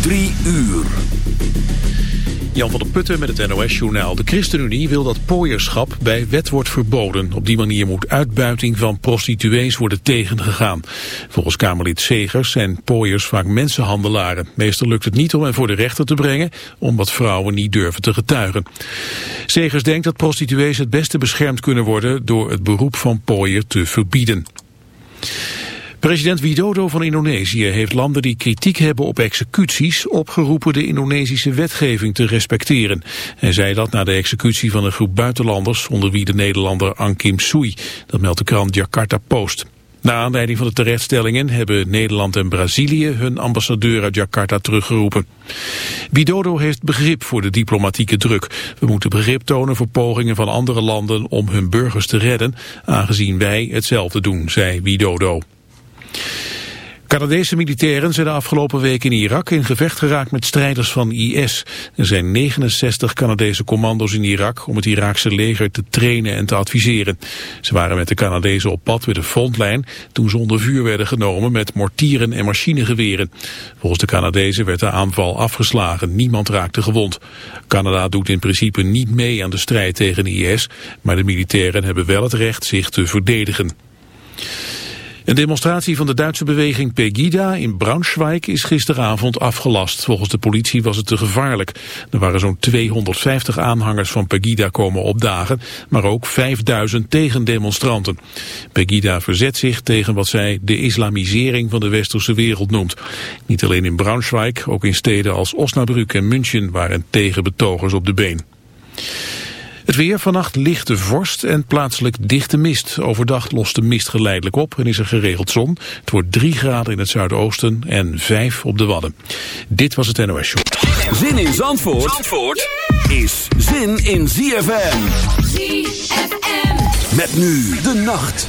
Drie uur. Jan van der Putten met het NOS-journaal. De ChristenUnie wil dat pooierschap bij wet wordt verboden. Op die manier moet uitbuiting van prostituees worden tegengegaan. Volgens Kamerlid Segers zijn pooiers vaak mensenhandelaren. Meestal lukt het niet om hen voor de rechter te brengen... omdat vrouwen niet durven te getuigen. Segers denkt dat prostituees het beste beschermd kunnen worden... door het beroep van pooier te verbieden. President Widodo van Indonesië heeft landen die kritiek hebben op executies opgeroepen de Indonesische wetgeving te respecteren. Hij zei dat na de executie van een groep buitenlanders onder wie de Nederlander Ankim Sui. Dat meldt de krant Jakarta Post. Na aanleiding van de terechtstellingen hebben Nederland en Brazilië hun ambassadeur uit Jakarta teruggeroepen. Widodo heeft begrip voor de diplomatieke druk. We moeten begrip tonen voor pogingen van andere landen om hun burgers te redden, aangezien wij hetzelfde doen, zei Widodo. Canadese militairen zijn de afgelopen week in Irak in gevecht geraakt met strijders van IS. Er zijn 69 Canadese commando's in Irak om het Iraakse leger te trainen en te adviseren. Ze waren met de Canadezen op pad met de frontlijn toen ze onder vuur werden genomen met mortieren en machinegeweren. Volgens de Canadezen werd de aanval afgeslagen. Niemand raakte gewond. Canada doet in principe niet mee aan de strijd tegen IS, maar de militairen hebben wel het recht zich te verdedigen. Een demonstratie van de Duitse beweging Pegida in Braunschweig is gisteravond afgelast. Volgens de politie was het te gevaarlijk. Er waren zo'n 250 aanhangers van Pegida komen opdagen, maar ook 5000 tegendemonstranten. Pegida verzet zich tegen wat zij de islamisering van de westerse wereld noemt. Niet alleen in Braunschweig, ook in steden als Osnabrück en München waren tegenbetogers op de been. Het weer vannacht lichte vorst en plaatselijk dichte mist. Overdag lost de mist geleidelijk op en is er geregeld zon. Het wordt 3 graden in het zuidoosten en 5 op de Wadden. Dit was het NOS Show. Zin in Zandvoort, Zandvoort is zin in ZFM. ZFM. Met nu de nacht.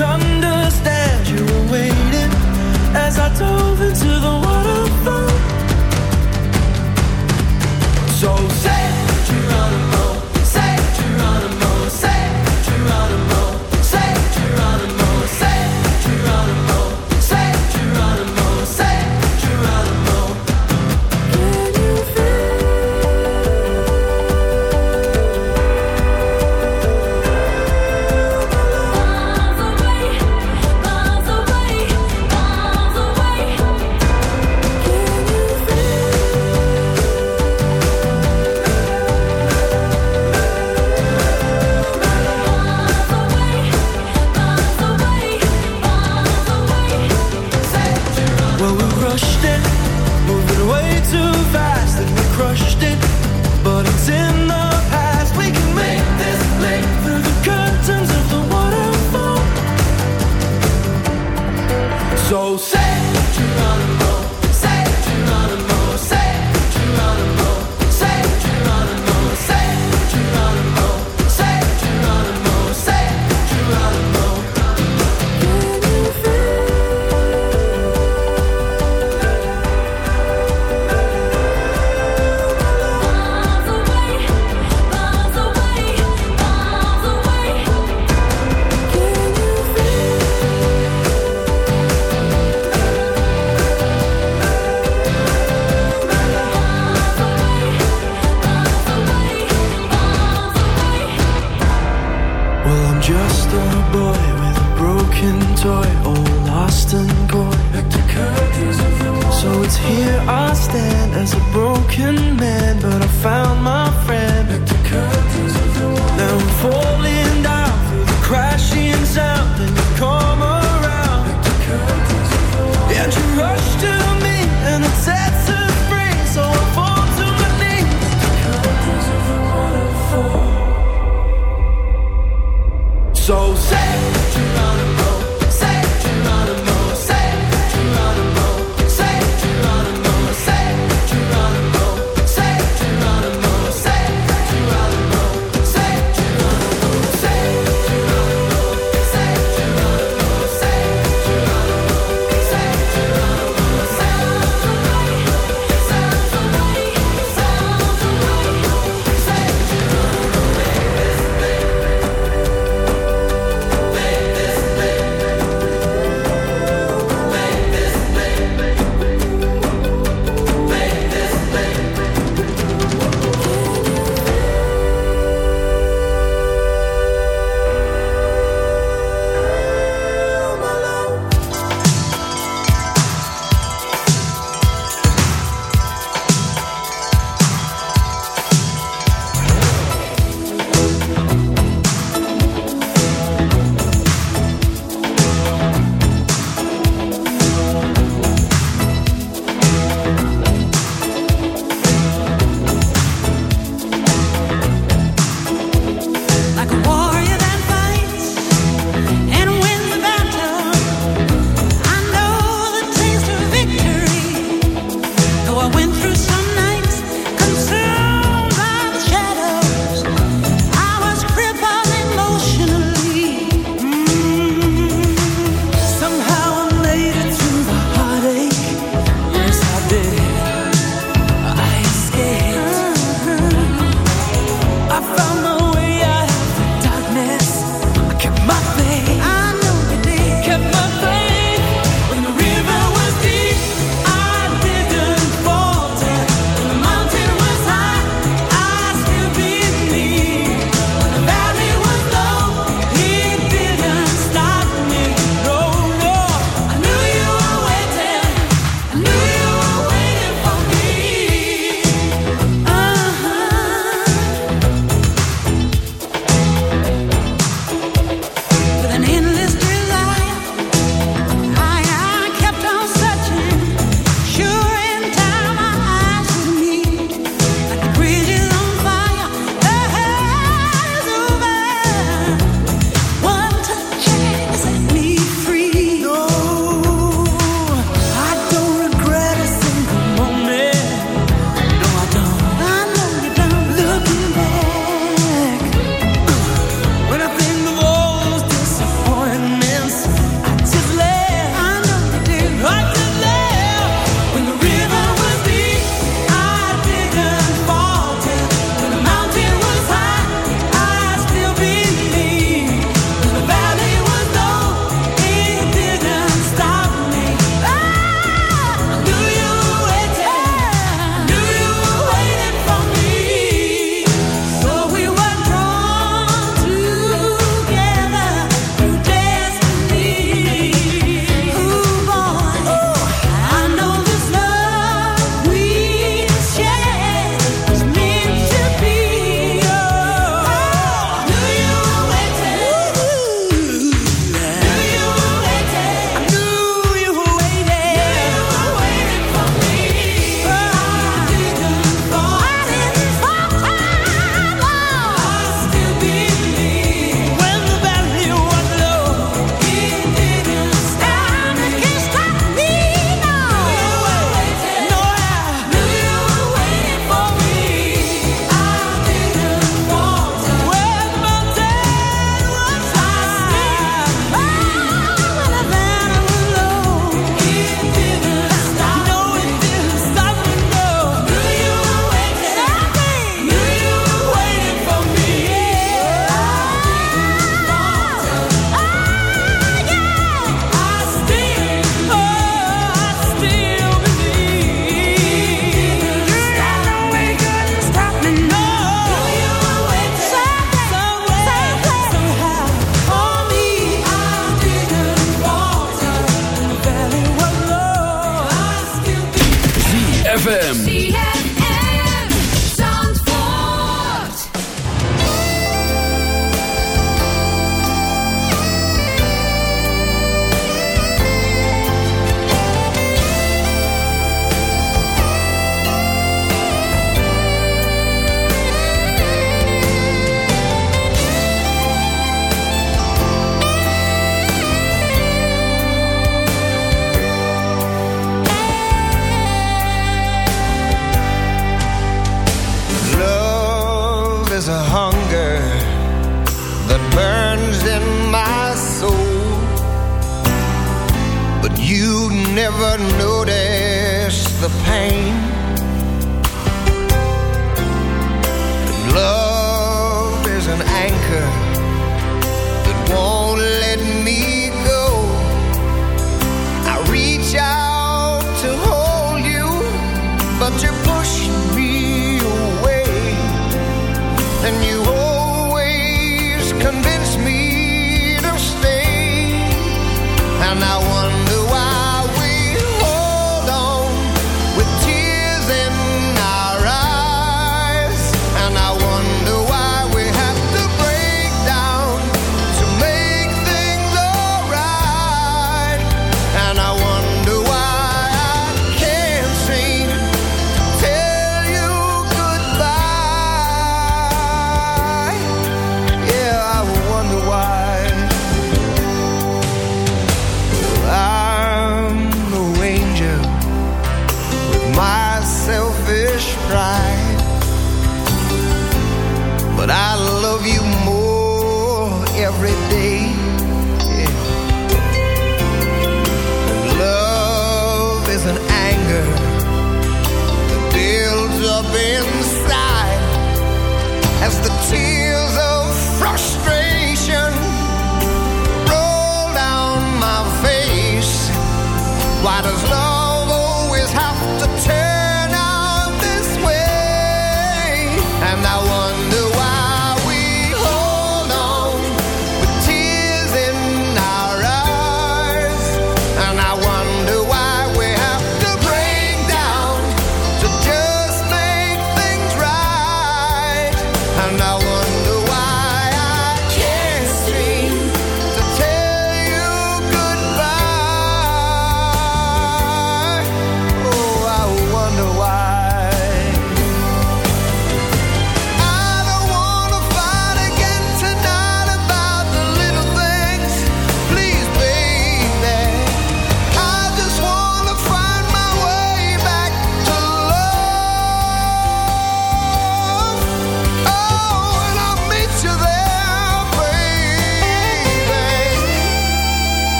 Understand. You were waiting as I dove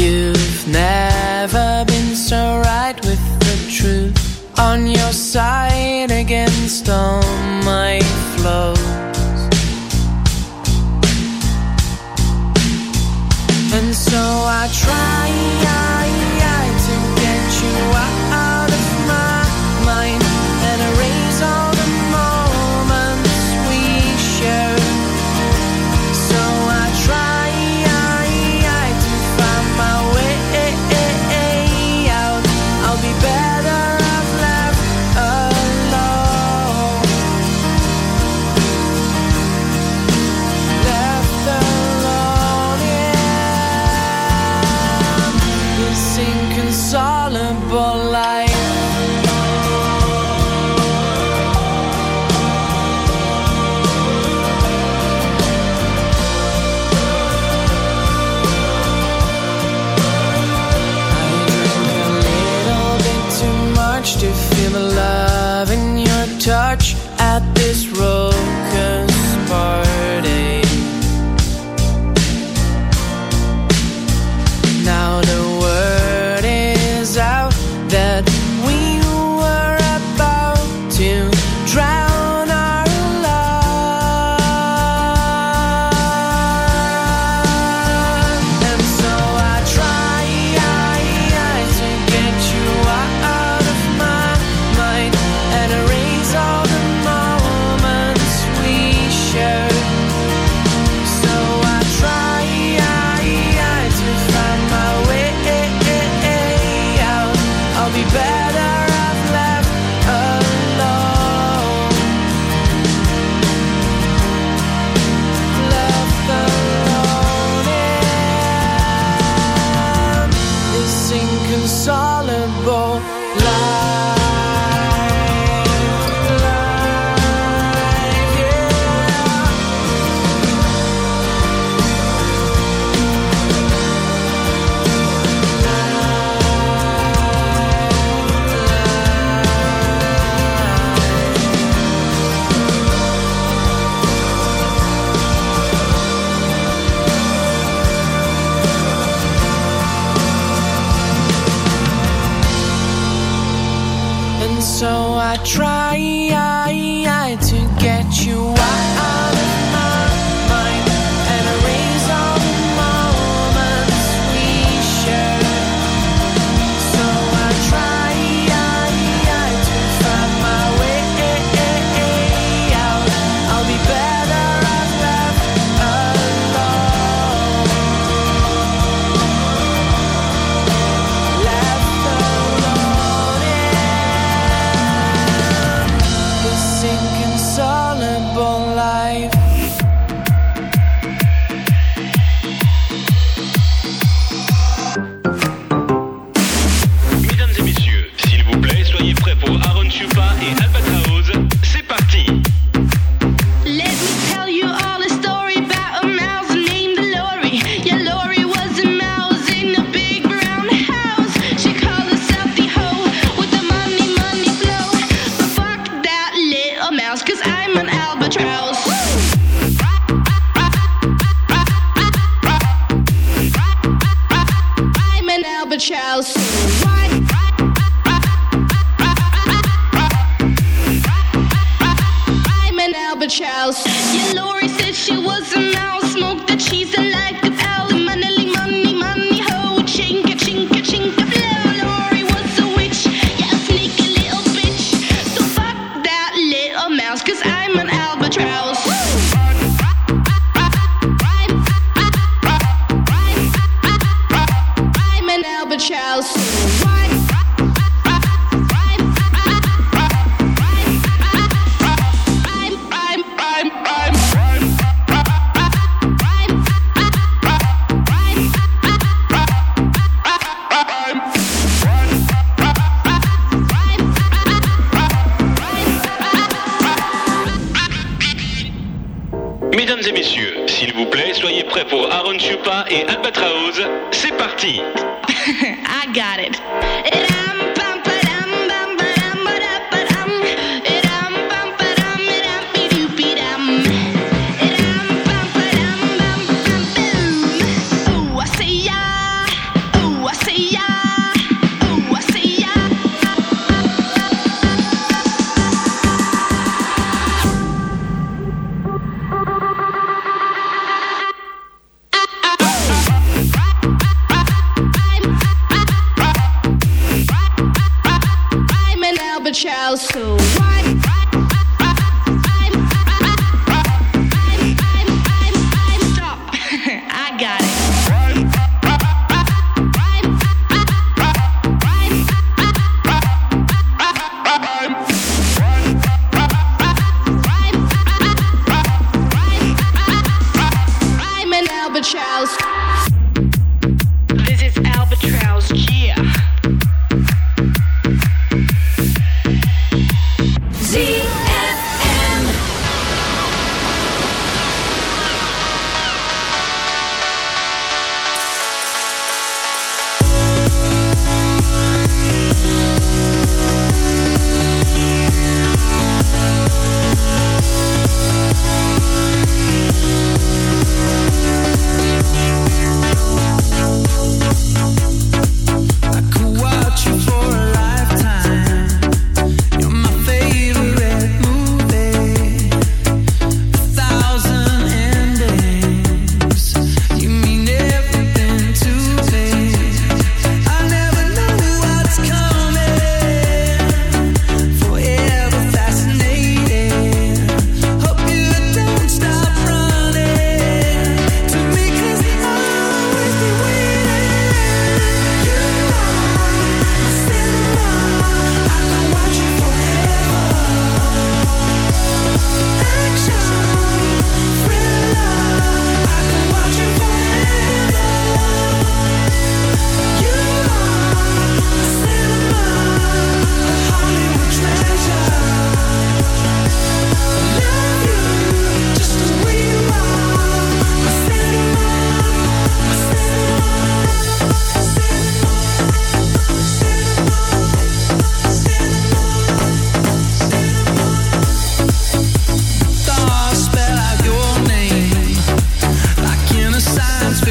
You've never been so right with the truth on your side against all.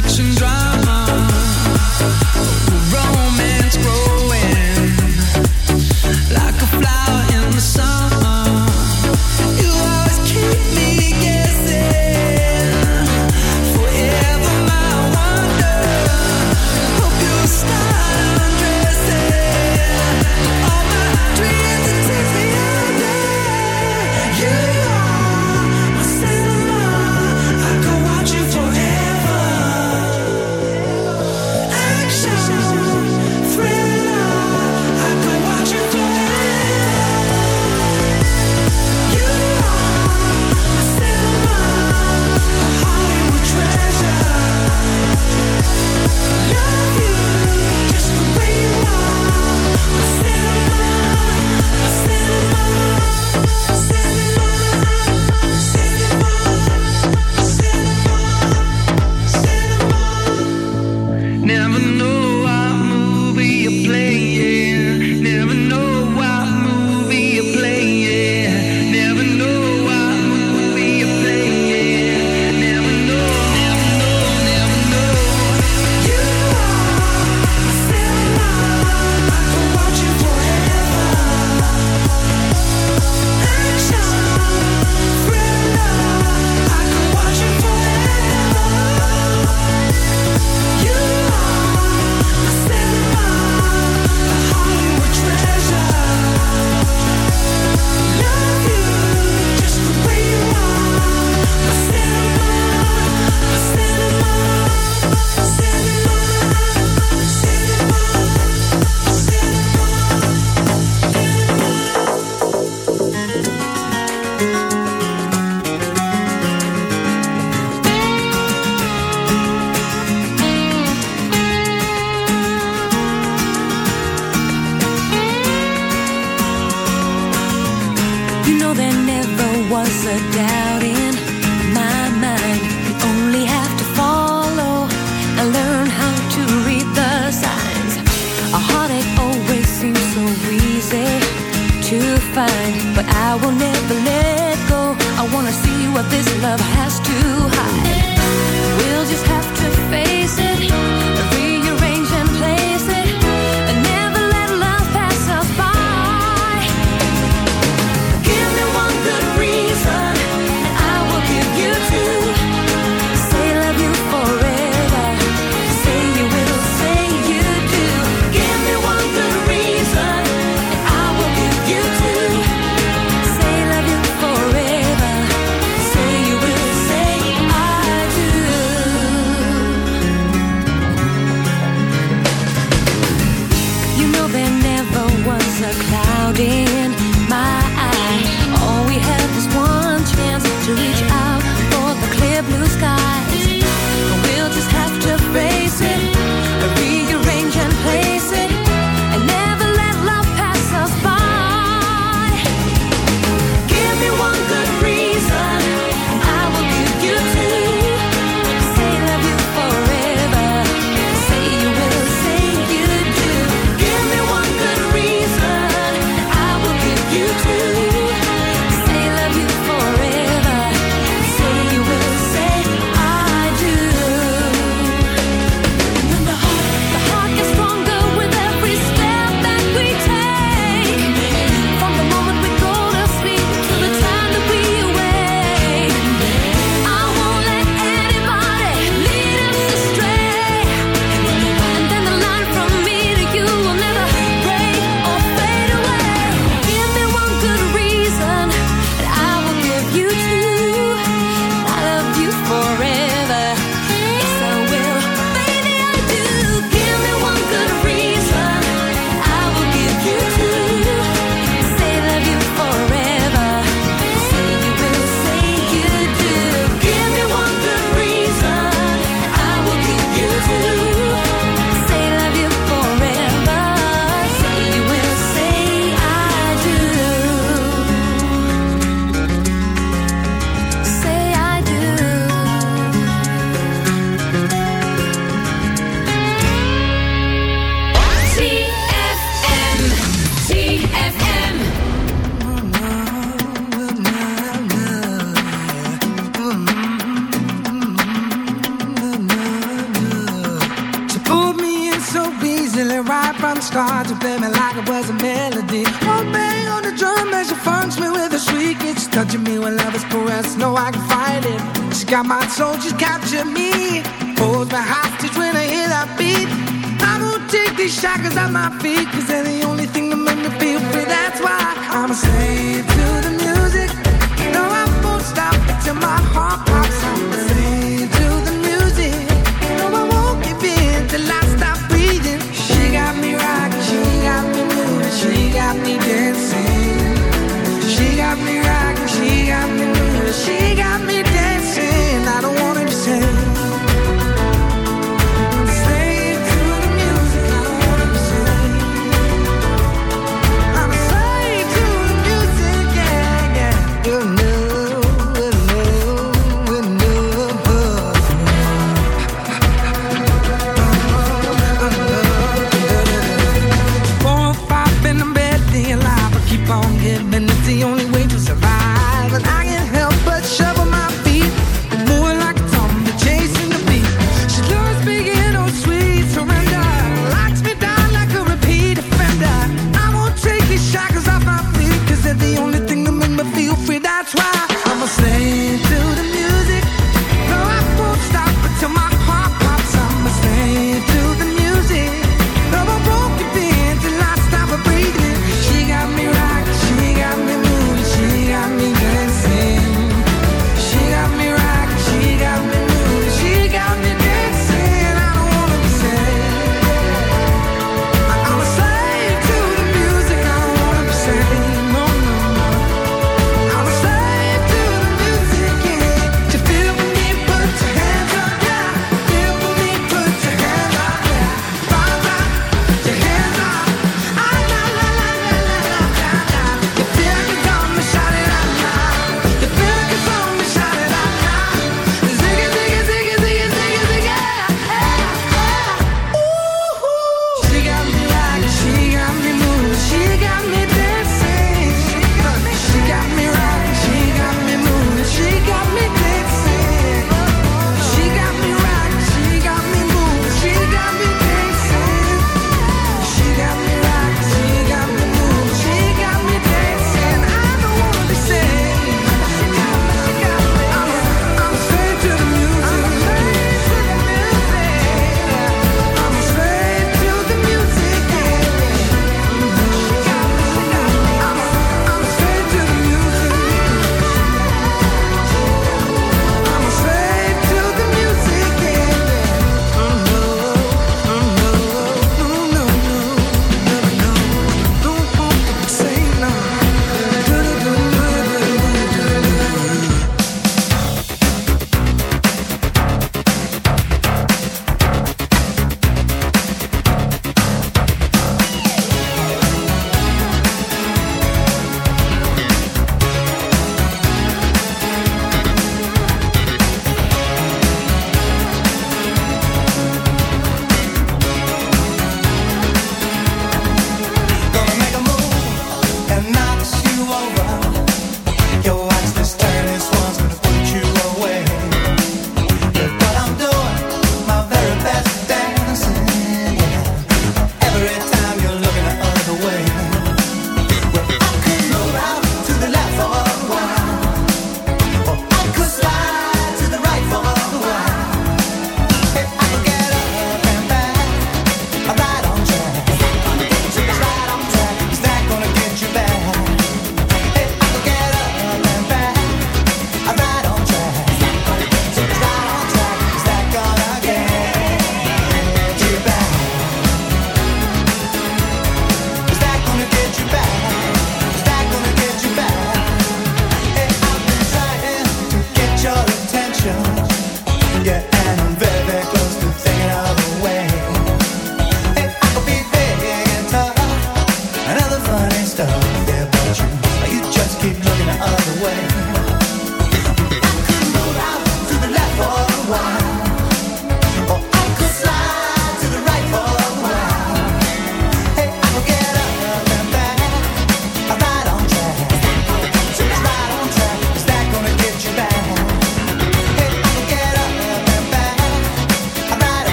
fiction drive.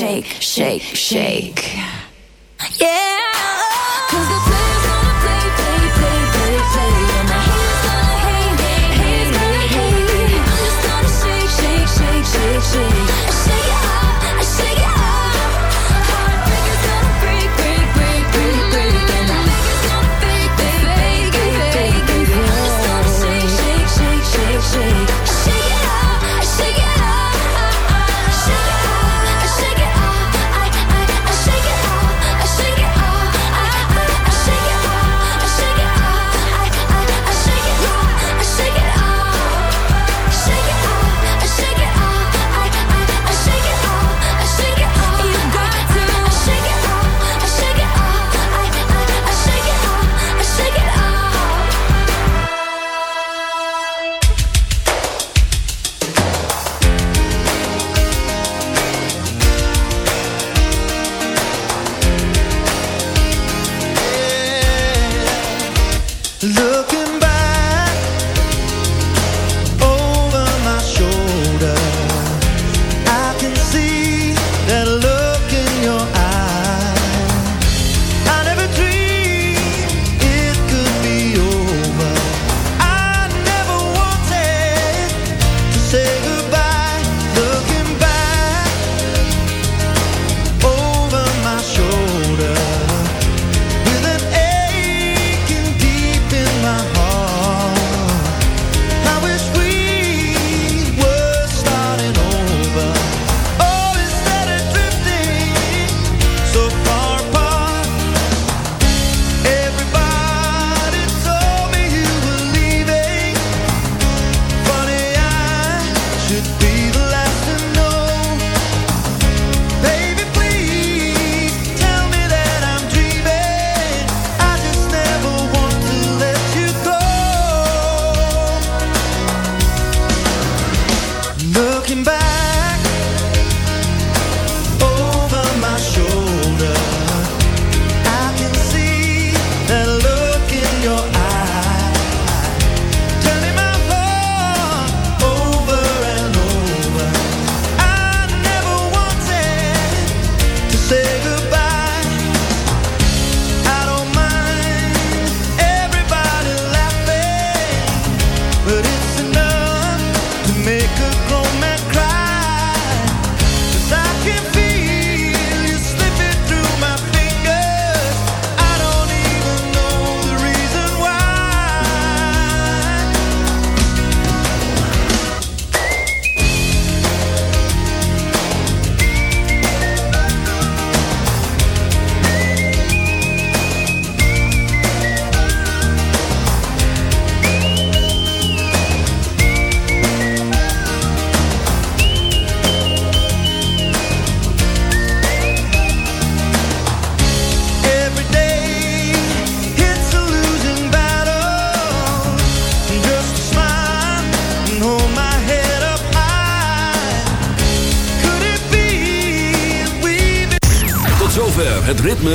shake, shake, shake. Yeah.